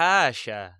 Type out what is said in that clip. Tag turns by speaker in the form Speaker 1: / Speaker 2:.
Speaker 1: racha.